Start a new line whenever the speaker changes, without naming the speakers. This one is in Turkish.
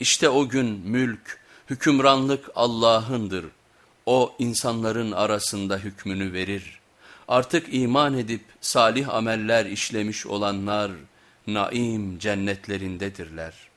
İşte o gün mülk, hükümranlık Allah'ındır. O insanların arasında hükmünü verir. Artık iman edip salih ameller işlemiş olanlar naim cennetlerindedirler.''